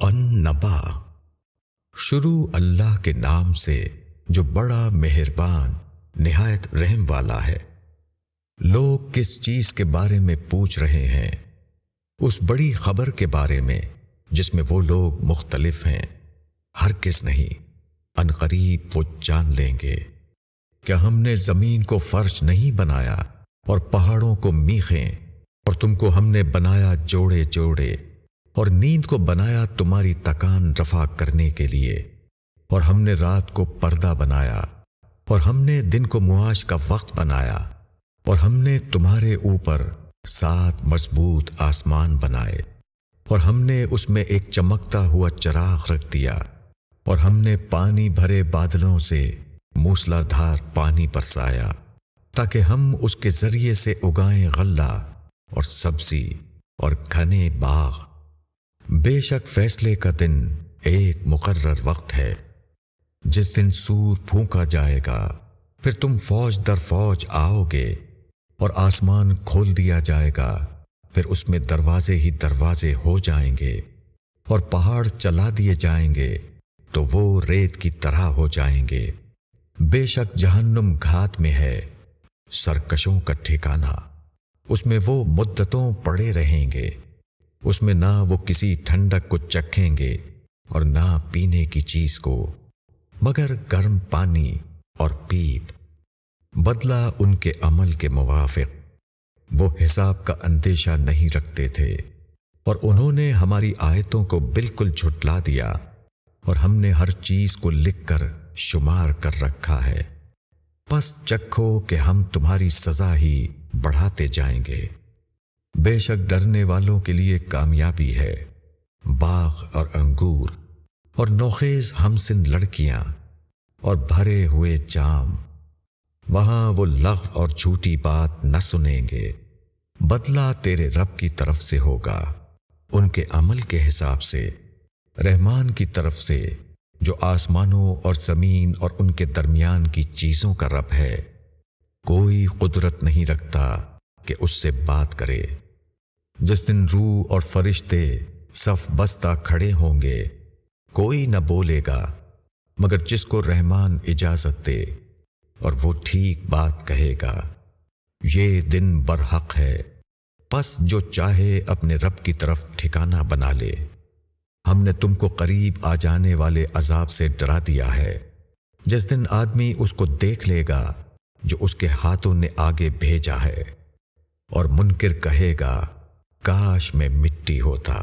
ان نبا شروع اللہ کے نام سے جو بڑا مہربان، نہایت رحم والا ہے۔ لوگ کس چیز کے بارے میں پوچھ رہے ہیں؟ اس بڑی خبر کے بارے میں، جس میں وہ لوگ مختلف ہیں۔ ہر کس نہیں، ان قریب وہ جان لیں گے کیا ہم نے زمین کو فرش نہیں بنایا اور پہاڑوں کو میخیں اور تم کو ہم نے بنایا جوڑے جوڑے۔ اور نیند کو بنایا تمہاری تکان رفا کرنے کے لیے۔ اور ہم نے رات کو پردہ بنایا، اور ہم نے دن کو معاش کا وقت بنایا، اور ہم نے تمہارے اوپر سات مضبوط آسمان بنائے، اور ہم نے اس میں ایک چمکتا ہوا چراغ رکھ دیا، اور ہم نے پانی بھرے بادلوں سے موسلا دھار پانی برسایا، تاکہ ہم اس کے ذریعے سے اگائیں غلہ اور سبزی اور گھنے باغ بے شک فیصلے کا دن ایک مقرر وقت ہے۔ جس دن سور پھونکا جائے گا، پھر تم فوج در فوج آؤ گے اور آسمان کھول دیا جائے گا۔ پھر اس میں دروازے ہی دروازے ہو جائیں گے اور پہاڑ چلا دیے جائیں گے تو وہ ریت کی طرح ہو جائیں گے۔ بے شک جہنم گھات میں ہے، سرکشوں کا ٹھکانہ۔ اس میں وہ مدتوں پڑے رہیں گے۔ اس میں نہ وہ کسی ٹھنڈک کو چکھیں گے اور نہ پینے کی چیز کو، مگر گرم پانی اور پیپ۔ بدلہ ان کے عمل کے موافق۔ وہ حساب کا اندیشہ نہیں رکھتے تھے۔ اور انہوں نے ہماری آیتوں کو بالکل جھٹلا دیا۔ اور ہم نے ہر چیز کو لکھ کر شمار کر رکھا ہے۔ پس چکھو کہ ہم تمہاری سزا ہی بڑھاتے جائیں گے۔ بے شک ڈرنے والوں کے لیے کامیابی ہے۔ باغ اور انگور اور نوخیز ہمسن لڑکیاں اور بھرے ہوئے جام وہاں وہ لغ اور جھوٹی بات نہ سنیں گے۔ بدلہ تیرے رب کی طرف سے ہوگا۔ ان کے عمل کے حساب سے، رحمان کی طرف سے، جو آسمانوں اور زمین اور ان کے درمیان کی چیزوں کا رب ہے۔ کوئی قدرت نہیں رکھتا کہ اس سے بات کرے۔ جس دن روح اور فرشتے صف بستہ کھڑے ہوں گے، کوئی نہ بولے گا، مگر جس کو رحمان اجازت دے اور وہ ٹھیک بات کہے گا، یہ دن برحق ہے۔ پس جو چاہے اپنے رب کی طرف ٹھکانہ بنا لے۔ ہم نے تم کو قریب آ جانے والے عذاب سے ڈرا دیا ہے۔ جس دن آدمی اس کو دیکھ لے گا جو اس کے ہاتھوں نے آگے بھیجا ہے اور منکر کہے گا کاش میں مٹی ہوتا۔